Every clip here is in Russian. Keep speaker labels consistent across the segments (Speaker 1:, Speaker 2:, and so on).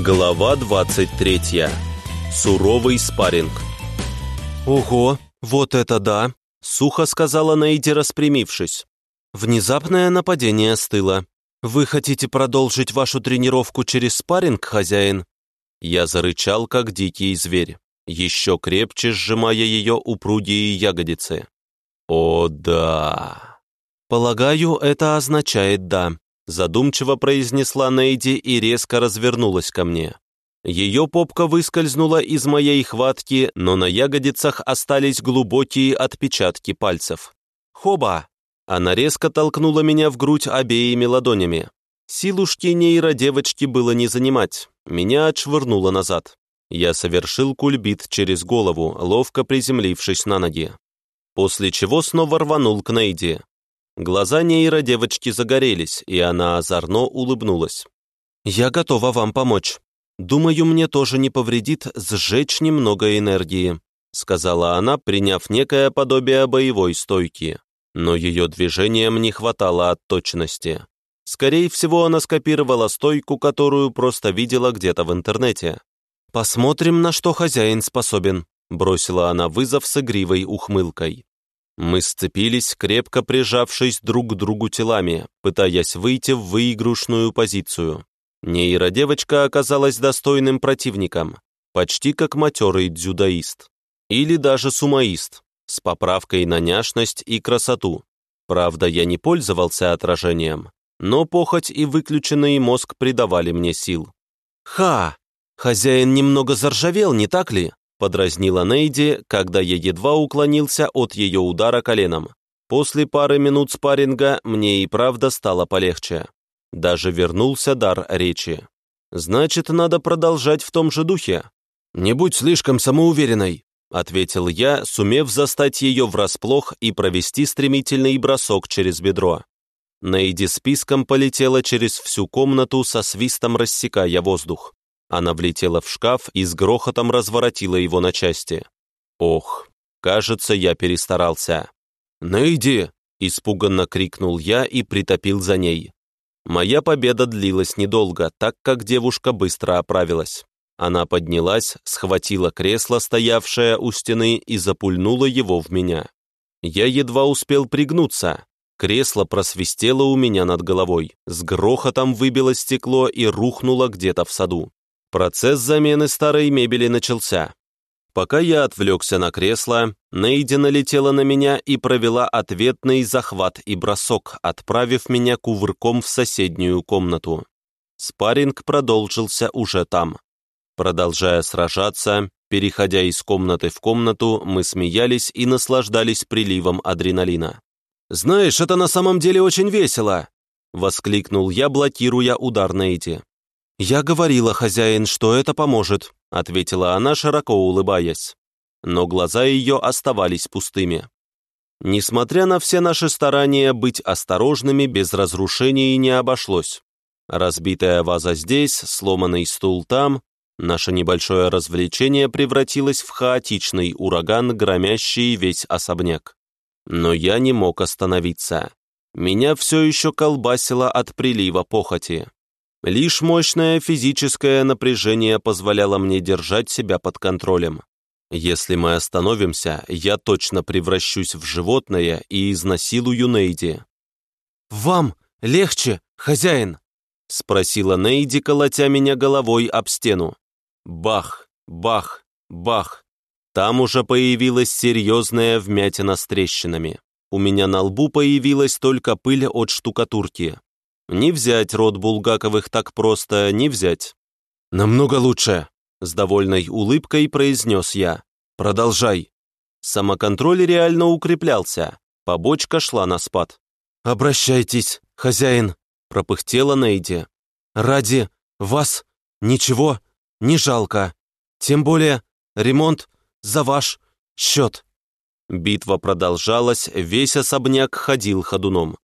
Speaker 1: Глава 23. Суровый спарринг.
Speaker 2: «Ого, вот это да!» — сухо сказала Нейди, распрямившись. Внезапное нападение стыло. «Вы хотите продолжить вашу тренировку через спарринг, хозяин?»
Speaker 1: Я зарычал, как дикий зверь, еще крепче сжимая ее упругие ягодицы. «О, да!»
Speaker 2: «Полагаю, это означает «да», — задумчиво произнесла Нейди и резко развернулась ко мне. Ее попка выскользнула из моей хватки, но на ягодицах остались глубокие отпечатки пальцев. «Хоба!» Она резко толкнула меня в грудь обеими ладонями. Силушки нейродевочки было не занимать. Меня отшвырнуло назад. Я совершил кульбит через голову, ловко приземлившись на ноги. После чего снова рванул к Нейди. Глаза нейродевочки загорелись, и она озорно улыбнулась. «Я готова вам помочь. Думаю, мне тоже не повредит сжечь немного энергии», сказала она, приняв некое подобие боевой стойки. Но ее движениям не хватало от точности. Скорее всего, она скопировала стойку, которую просто видела где-то в интернете. «Посмотрим, на что хозяин способен», бросила она вызов с игривой ухмылкой. Мы сцепились, крепко прижавшись друг к другу телами, пытаясь выйти в выигрышную позицию. Нейродевочка оказалась достойным противником, почти как матерый дзюдоист. Или даже сумаист, с поправкой на няшность и красоту. Правда, я не пользовался отражением, но похоть и выключенный мозг придавали мне сил. «Ха! Хозяин немного заржавел, не так ли?» Подразнила Нейди, когда я едва уклонился от ее удара коленом. После пары минут спарринга мне и правда стало полегче. Даже вернулся дар речи. Значит, надо продолжать в том же духе. «Не будь слишком самоуверенной», — ответил я, сумев застать ее врасплох и провести стремительный бросок через бедро. Нейди списком полетела через всю комнату со свистом рассекая воздух. Она влетела в шкаф и с грохотом разворотила его на части. Ох, кажется, я перестарался. «Найди!» — испуганно крикнул я и притопил за ней. Моя победа длилась недолго, так как девушка быстро оправилась. Она поднялась, схватила кресло, стоявшее у стены, и запульнула его в меня. Я едва успел пригнуться. Кресло просвистело у меня над головой, с грохотом выбило стекло и рухнуло где-то в саду. Процесс замены старой мебели начался. Пока я отвлекся на кресло, Нейди налетела на меня и провела ответный захват и бросок, отправив меня кувырком в соседнюю комнату. Спарринг продолжился уже там. Продолжая сражаться, переходя из комнаты в комнату, мы смеялись и наслаждались приливом адреналина. «Знаешь, это на самом деле очень весело!» — воскликнул я, блокируя удар Нейди. «Я говорила, хозяин, что это поможет», — ответила она, широко улыбаясь. Но глаза ее оставались пустыми. Несмотря на все наши старания быть осторожными, без разрушений не обошлось. Разбитая ваза здесь, сломанный стул там, наше небольшое развлечение превратилось в хаотичный ураган, громящий весь особняк. Но я не мог остановиться. Меня все еще колбасило от прилива похоти. Лишь мощное физическое напряжение позволяло мне держать себя под контролем. Если мы остановимся, я точно превращусь в животное и изнасилую Нейди. «Вам легче, хозяин?» — спросила Нейди, колотя меня головой об стену. Бах, бах, бах. Там уже появилась серьезная вмятина с трещинами. У меня на лбу появилась только пыль от штукатурки. Не взять род Булгаковых так просто, не взять. «Намного лучше», — с довольной улыбкой произнес я. «Продолжай». Самоконтроль реально укреплялся, побочка шла на спад. «Обращайтесь, хозяин», — пропыхтела Нейди. «Ради вас ничего не жалко. Тем более ремонт за ваш счет». Битва продолжалась, весь особняк ходил ходуном.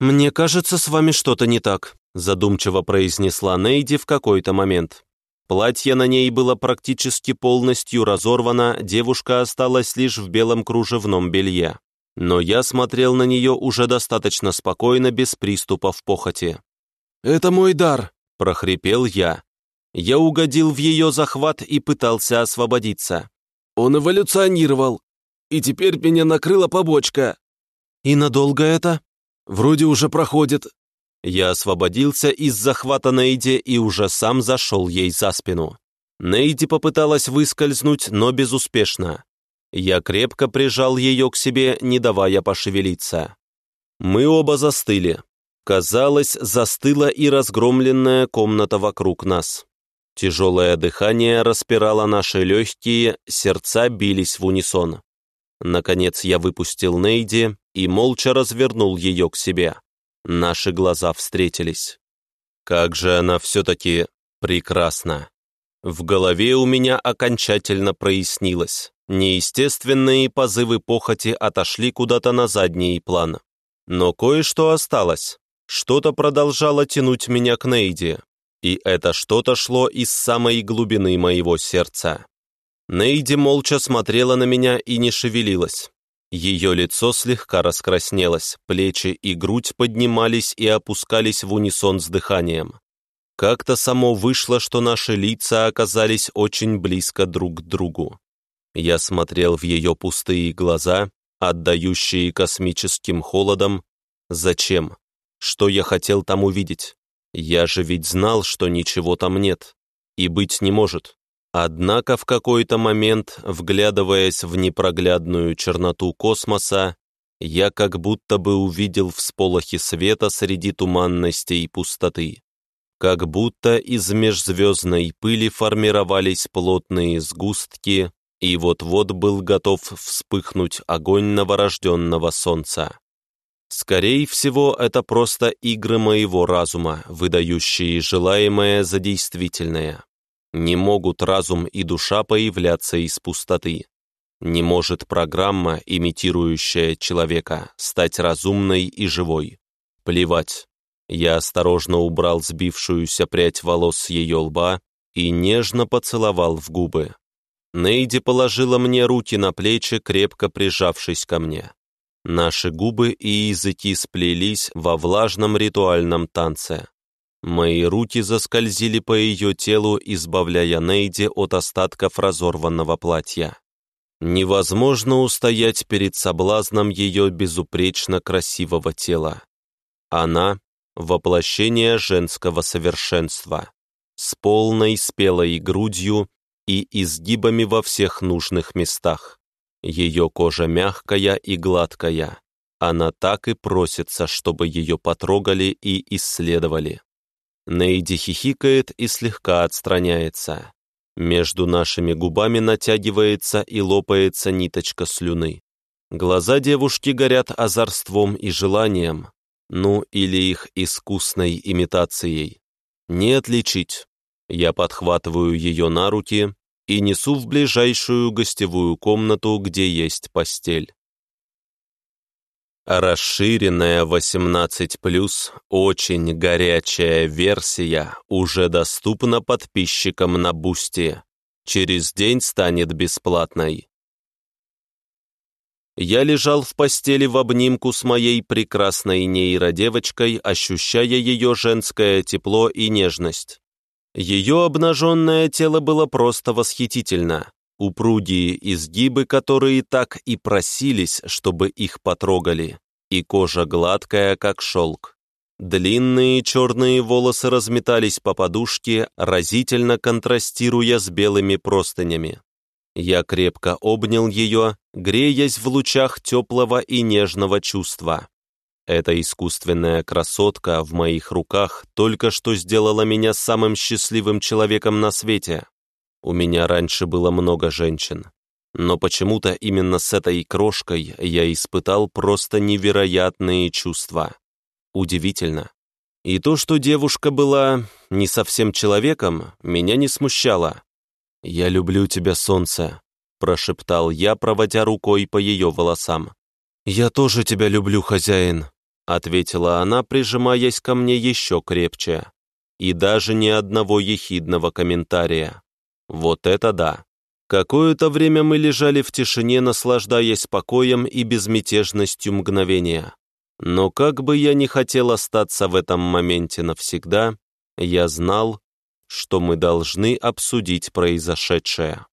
Speaker 2: «Мне кажется, с вами что-то не так», задумчиво произнесла Нейди в какой-то момент. Платье на ней было практически полностью разорвано, девушка осталась лишь в белом кружевном белье. Но я смотрел на нее уже достаточно спокойно, без приступов похоти. «Это мой дар», — прохрипел я. Я угодил в ее захват и пытался освободиться.
Speaker 1: «Он эволюционировал, и теперь меня накрыла побочка».
Speaker 2: «И надолго это?»
Speaker 1: «Вроде уже проходит».
Speaker 2: Я освободился из захвата Нейди и уже сам зашел ей за спину. Нейди попыталась выскользнуть, но безуспешно. Я крепко прижал ее к себе, не давая пошевелиться. Мы оба застыли. Казалось, застыла и разгромленная комната вокруг нас. Тяжелое дыхание распирало наши легкие, сердца бились в унисон. Наконец я выпустил Нейди и молча развернул ее к себе. Наши глаза встретились. Как же она все-таки прекрасна. В голове у меня окончательно прояснилось. Неестественные позывы похоти отошли куда-то на задний план. Но кое-что осталось. Что-то продолжало тянуть меня к Нейди, и это что-то шло из самой глубины моего сердца. Нейди молча смотрела на меня и не шевелилась. Ее лицо слегка раскраснелось, плечи и грудь поднимались и опускались в унисон с дыханием. Как-то само вышло, что наши лица оказались очень близко друг к другу. Я смотрел в ее пустые глаза, отдающие космическим холодом. Зачем? Что я хотел там увидеть? Я же ведь знал, что ничего там нет. И быть не может. Однако в какой-то момент, вглядываясь в непроглядную черноту космоса, я как будто бы увидел всполохи света среди туманности и пустоты. Как будто из межзвездной пыли формировались плотные сгустки, и вот-вот был готов вспыхнуть огонь новорожденного солнца. Скорее всего, это просто игры моего разума, выдающие желаемое за действительное. Не могут разум и душа появляться из пустоты. Не может программа, имитирующая человека, стать разумной и живой. Плевать. Я осторожно убрал сбившуюся прядь волос с ее лба и нежно поцеловал в губы. Нейди положила мне руки на плечи, крепко прижавшись ко мне. Наши губы и языки сплелись во влажном ритуальном танце. Мои руки заскользили по ее телу, избавляя Нейди от остатков разорванного платья. Невозможно устоять перед соблазном ее безупречно красивого тела. Она — воплощение женского совершенства, с полной спелой грудью и изгибами во всех нужных местах. Ее кожа мягкая и гладкая. Она так и просится, чтобы ее потрогали и исследовали. Нейди хихикает и слегка отстраняется. Между нашими губами натягивается и лопается ниточка слюны. Глаза девушки горят озорством и желанием, ну или их искусной имитацией. Не отличить. Я подхватываю ее на руки, и несу в ближайшую гостевую комнату, где есть постель. Расширенная 18+, очень горячая версия уже доступна подписчикам на Boosty. Через день станет бесплатной. Я лежал в постели в обнимку с моей прекрасной нейродевочкой, ощущая ее женское тепло и нежность. Ее обнаженное тело было просто восхитительно. Упругие изгибы, которые так и просились, чтобы их потрогали. И кожа гладкая, как шелк. Длинные черные волосы разметались по подушке, разительно контрастируя с белыми простынями. Я крепко обнял ее, греясь в лучах теплого и нежного чувства. Эта искусственная красотка в моих руках только что сделала меня самым счастливым человеком на свете. У меня раньше было много женщин. Но почему-то именно с этой крошкой я испытал просто невероятные чувства. Удивительно. И то, что девушка была не совсем человеком, меня не смущало. «Я люблю тебя, солнце», — прошептал я, проводя рукой по ее волосам. «Я тоже тебя люблю, хозяин», ответила она, прижимаясь ко мне еще крепче. И даже ни одного ехидного комментария. Вот это да. Какое-то время мы лежали в тишине, наслаждаясь покоем и безмятежностью мгновения. Но как бы я ни хотел остаться в этом моменте навсегда, я знал,
Speaker 1: что мы должны обсудить произошедшее.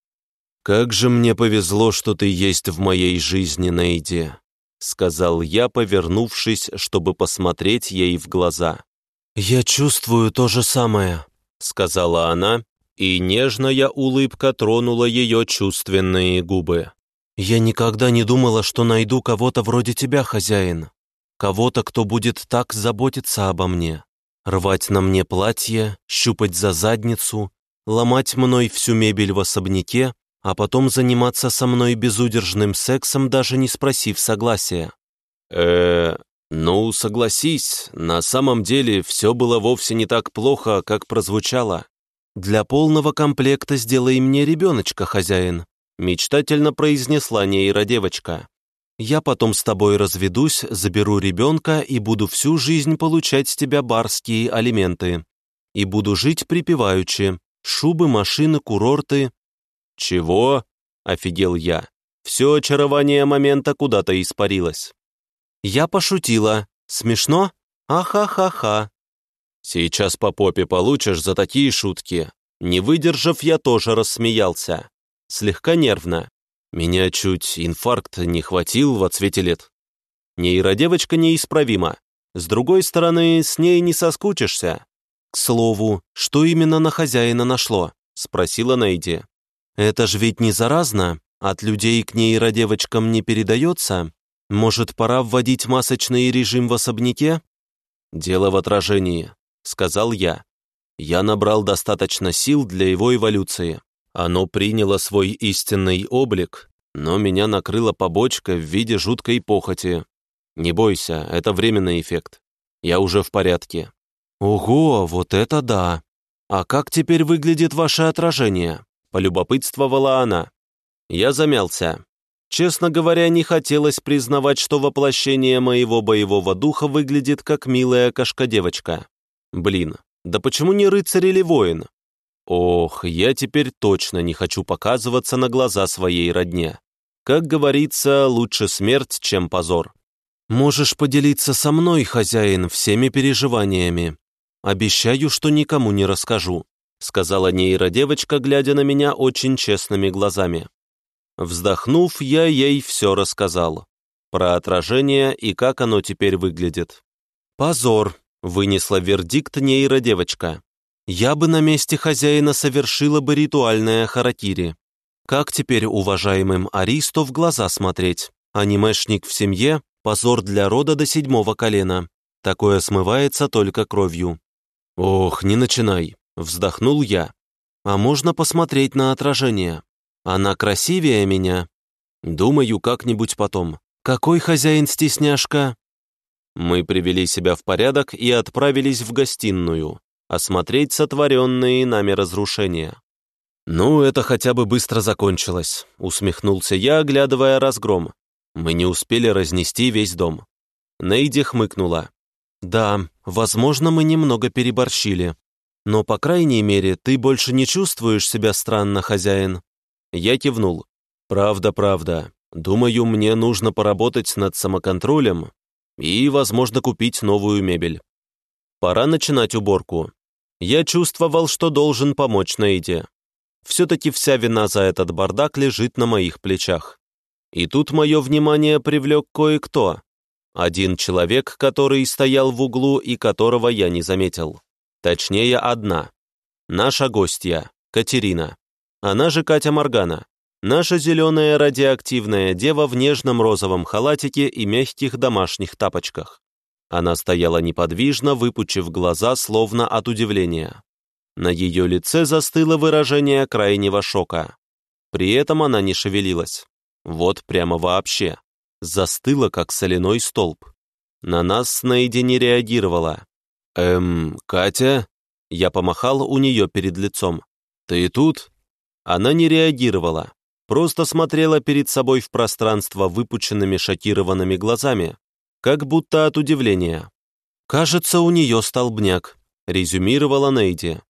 Speaker 1: «Как же мне повезло, что ты есть в моей жизни, Нейди», сказал я, повернувшись, чтобы посмотреть ей в глаза.
Speaker 2: «Я чувствую то же самое», сказала она, и нежная улыбка тронула ее чувственные губы. «Я никогда не думала, что найду кого-то вроде тебя, хозяин. Кого-то, кто будет так заботиться обо мне. Рвать на мне платье, щупать за задницу, ломать мной всю мебель в особняке, а потом заниматься со мной безудержным сексом, даже не спросив согласия».
Speaker 1: «Э, ну, согласись, на самом деле все было вовсе не так плохо, как прозвучало.
Speaker 2: Для полного комплекта сделай мне ребеночка, хозяин», мечтательно произнесла нейродевочка. «Я потом с тобой разведусь, заберу ребенка и буду всю жизнь получать с тебя барские алименты. И буду жить припеваючи. Шубы, машины, курорты».
Speaker 1: «Чего?» — офигел я. Все очарование момента куда-то испарилось.
Speaker 2: Я пошутила. Смешно? Аха-ха-ха.
Speaker 1: Сейчас по попе получишь за такие шутки. Не выдержав, я тоже рассмеялся слегка нервно. Меня чуть инфаркт не хватил в отсвете лет. Нейродевочка неисправима. С другой стороны, с ней не соскучишься.
Speaker 2: «К слову, что именно на хозяина нашло?» — спросила Нейди. «Это ж ведь не заразно, от людей к нейродевочкам не передается. Может, пора вводить масочный режим в особняке?»
Speaker 1: «Дело в отражении», — сказал я. «Я набрал достаточно сил для его эволюции. Оно приняло свой истинный облик, но меня накрыла побочка в виде жуткой похоти. Не бойся, это временный эффект. Я уже в порядке.
Speaker 2: Ого, вот это да! А как теперь выглядит ваше отражение? Полюбопытствовала она.
Speaker 1: Я замялся. Честно говоря, не хотелось признавать, что воплощение моего боевого духа выглядит как милая кошка-девочка. Блин, да почему не рыцарь или воин? Ох, я теперь точно не хочу показываться на глаза своей родне. Как говорится, лучше смерть, чем позор.
Speaker 2: Можешь поделиться со мной, хозяин, всеми переживаниями. Обещаю, что никому не расскажу», сказала нейродевочка, глядя на меня очень честными глазами.
Speaker 1: Вздохнув, я ей все рассказал. Про отражение и как оно теперь выглядит.
Speaker 2: «Позор», — вынесла вердикт нейродевочка. Я бы на месте хозяина совершила бы ритуальное харакири. Как теперь уважаемым Аристо в глаза смотреть? Анимешник в семье – позор для рода до седьмого колена. Такое смывается только кровью.
Speaker 1: «Ох, не начинай!» – вздохнул я.
Speaker 2: «А можно посмотреть на отражение? Она красивее меня?»
Speaker 1: «Думаю, как-нибудь потом».
Speaker 2: «Какой хозяин-стесняшка?»
Speaker 1: Мы привели себя в порядок и отправились в гостиную осмотреть сотворенные нами разрушения. «Ну, это хотя бы быстро закончилось», — усмехнулся я, оглядывая разгром. «Мы не успели разнести весь дом». Нейди хмыкнула.
Speaker 2: «Да, возможно, мы немного переборщили. Но, по крайней мере, ты больше не чувствуешь себя странно, хозяин».
Speaker 1: Я кивнул. «Правда, правда. Думаю, мне нужно поработать над самоконтролем и, возможно, купить новую мебель. Пора начинать уборку. Я чувствовал, что должен помочь Нейде. Все-таки вся вина за этот бардак лежит на моих плечах. И тут мое внимание привлек кое-кто. Один человек, который стоял в углу и которого я не заметил. Точнее, одна. Наша гостья, Катерина. Она же Катя Моргана. Наша зеленая радиоактивная дева в нежном розовом халатике и мягких домашних тапочках. Она стояла неподвижно, выпучив глаза, словно от удивления. На ее лице застыло выражение крайнего шока. При этом она не шевелилась. Вот прямо вообще. Застыла, как соляной столб. На нас Снейди не реагировала. «Эм, Катя?» Я помахал у нее перед лицом. «Ты тут?» Она не реагировала. Просто смотрела перед собой в пространство выпученными шокированными глазами, как будто от удивления. «Кажется, у нее столбняк», — резюмировала Нейди.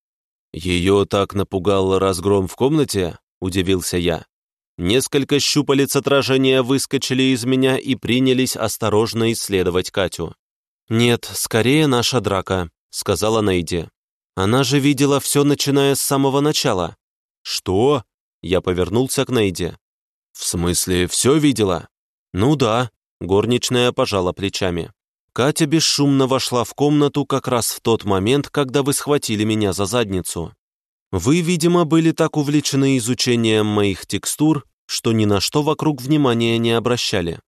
Speaker 1: «Ее так напугал разгром в комнате?» — удивился я. Несколько щупалец отражения выскочили из меня и принялись осторожно исследовать Катю. «Нет, скорее наша драка», — сказала Нейди.
Speaker 2: Она же видела все, начиная с самого начала».
Speaker 1: «Что?»
Speaker 2: Я повернулся к Нейде.
Speaker 1: «В смысле, все видела?»
Speaker 2: «Ну да», — горничная пожала плечами. Катя бесшумно вошла в комнату как раз в тот момент, когда вы схватили меня за задницу. Вы, видимо, были так увлечены изучением моих текстур, что ни на что вокруг внимания не обращали.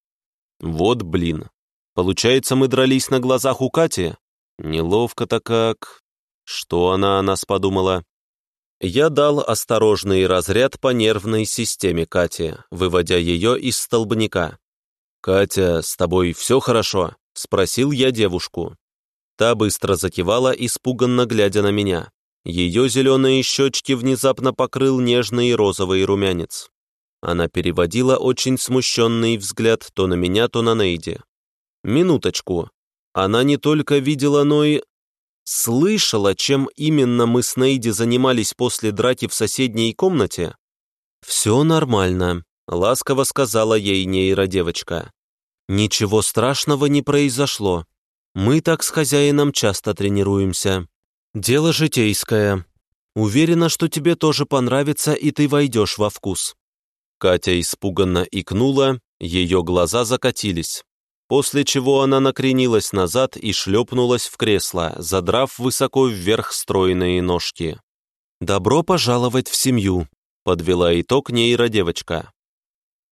Speaker 2: Вот блин. Получается, мы дрались на глазах у Кати? Неловко-то как... Что она о нас подумала? Я дал осторожный разряд по нервной системе Кати, выводя ее из столбняка. «Катя, с тобой все хорошо?» — спросил я девушку. Та быстро закивала, испуганно глядя на меня. Ее зеленые щечки внезапно покрыл нежный розовый румянец. Она переводила очень смущенный взгляд то на меня, то на Нейди. Минуточку. Она не только видела, но и... Слышала, чем именно мы с Нейди занимались после драки в соседней комнате? «Все нормально», — ласково сказала ей нейродевочка. «Ничего страшного не произошло. Мы так с хозяином часто тренируемся. Дело житейское. Уверена, что тебе тоже понравится, и ты войдешь во вкус». Катя испуганно икнула, ее глаза закатились, после чего она накренилась назад и шлепнулась в кресло, задрав высоко вверх стройные ножки. «Добро пожаловать в семью», — подвела итог нейродевочка.